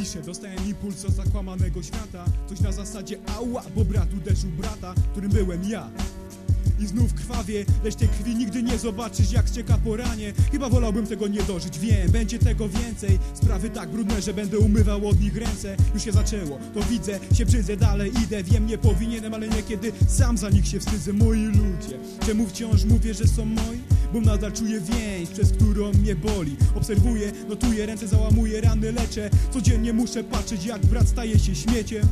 piszę Dostałem impuls od zakłamanego świata. Coś na zasadzie ała, bo brat uderzył brata Którym byłem ja. I znów krwawie, lecz tej krwi nigdy nie zobaczysz jak ścieka po ranie. Chyba wolałbym tego nie dożyć, wiem, będzie tego więcej. Sprawy tak brudne, że będę umywał od nich ręce. Już się zaczęło, to widzę, się brzydzę, dalej idę. Wiem, nie powinienem, ale niekiedy sam za nich się wstydzę. Moi ludzie, czemu wciąż mówię, że są moi? Bo nadal czuję więź, przez którą mnie boli. Obserwuję, notuję, ręce załamuję, rany leczę. Codziennie muszę patrzeć, jak brat staje się śmieciem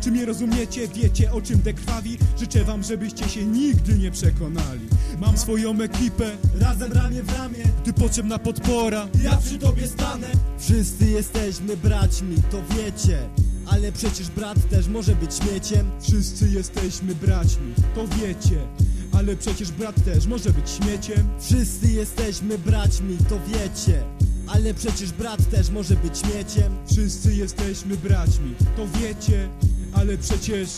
czy mnie rozumiecie? Wiecie o czym te krwawi? Życzę wam, żebyście się nigdy nie przekonali. Mam swoją ekipę, Razem ramię w ramię, gdy potrzebna podpora ja przy tobie stanę. Wszyscy jesteśmy braćmi, to wiecie. Ale przecież brat też może być śmieciem. Wszyscy jesteśmy braćmi, to wiecie. Ale przecież brat też może być śmieciem. Wszyscy jesteśmy braćmi, to wiecie. Ale przecież brat też może być śmieciem. Wszyscy jesteśmy braćmi, to wiecie Ale przecież...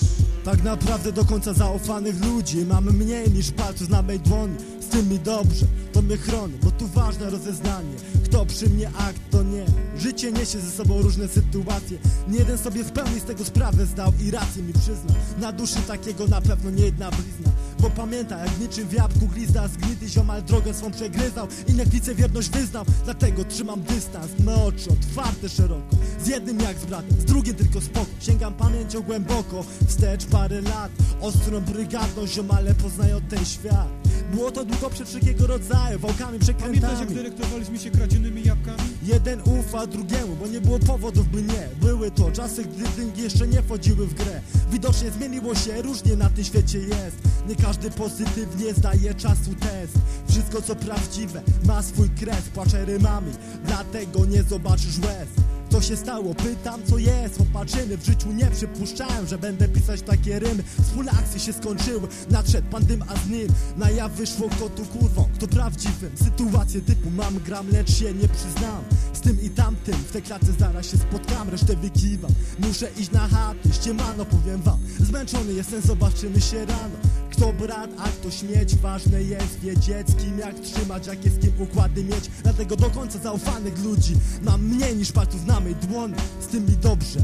Tak naprawdę do końca zaufanych ludzi Mamy mniej niż palców na mej dłoni Z tym mi dobrze, to mnie chroni Bo tu ważne rozeznanie. Kto przy mnie, a kto nie. Życie niesie ze sobą różne sytuacje. Nie jeden sobie w pełni z tego sprawę zdał I rację mi przyznał Na duszy takiego na pewno nie jedna blizna. Bo pamięta jak niczym w jabłku glizda Zgnity ziomal drogę swą przegryzał I neglicę wierność wyznał. Dlatego trzymam dystans Me oczy otwarte szeroko. Z jednym jak z bratem, z drugim tylko spoko Sięgam pamięcią głęboko Wstecz parę lat. Ostrą brygadą ziomale poznają ten świat. Było to długo przed wszelkiego rodzaju Wałkami, Pamiętasz jak przekrętami dyrektowaliśmy się kradzionymi jabłkami? Jeden ufa drugiemu, bo nie było powodów by nie. Były to czasy, gdy dyngi jeszcze nie wchodziły w grę. Widocznie zmieniło się, różnie na tym świecie jest. Nie każdy pozytywnie zdaje czasu test. Wszystko co prawdziwe ma swój kres. Płaczę rymami, dlatego nie zobaczysz łez co się stało? Pytam co jest. Opatrzyny w życiu nie przypuszczałem Że będę pisać takie rymy. Wspólne akcje się skończyły. Nadszedł pan dym, a z nim Na jaw wyszło kto tu kurwą. Kto prawdziwym? Sytuacje typu mam gram Lecz się nie przyznam. Z tym i tamtym W tej klatce zaraz się spotkam. Resztę wykiwam. Muszę iść na chatę Ściemano powiem wam. Zmęczony jestem Zobaczymy się rano. Kto brat, a kto śmieć? Ważne jest wiedzieć z kim jak trzymać Jakie z kim układy mieć. Dlatego do końca zaufanych ludzi Mam mniej niż palców na mej dłoni Z tym mi dobrze.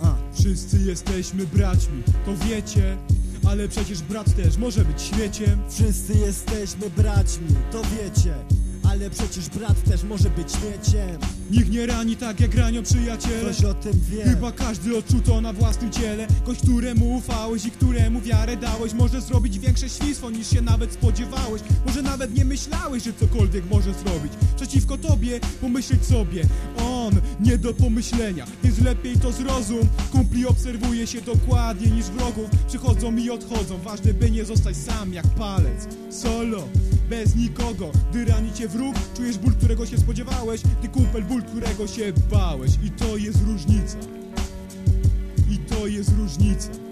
A. Wszyscy jesteśmy braćmi, to wiecie. Ale przecież brat też może być śmieciem Wszyscy jesteśmy braćmi, to wiecie Ale przecież brat też może być śmieciem Nikt nie rani tak jak ranią przyjaciele. Coś o tym wie. Chyba każdy odczuł to na własnym ciele. Gość, któremu ufałeś i któremu wiarę dałeś Może zrobić większe świństwo niż się nawet spodziewałeś. Może nawet nie myślałeś, że cokolwiek może zrobić. Przeciwko tobie pomyśleć sobie On nie do pomyślenia, więc lepiej to zrozum. Kumpli obserwuje się dokładnie niż wrogów. Przychodzą i odchodzą, ważne by nie zostać sam jak palec. Solo, bez nikogo Gdy rani cię czujesz ból, którego się spodziewałeś Ty kumpel ból, którego się bałeś. I to jest różnica. I to jest różnica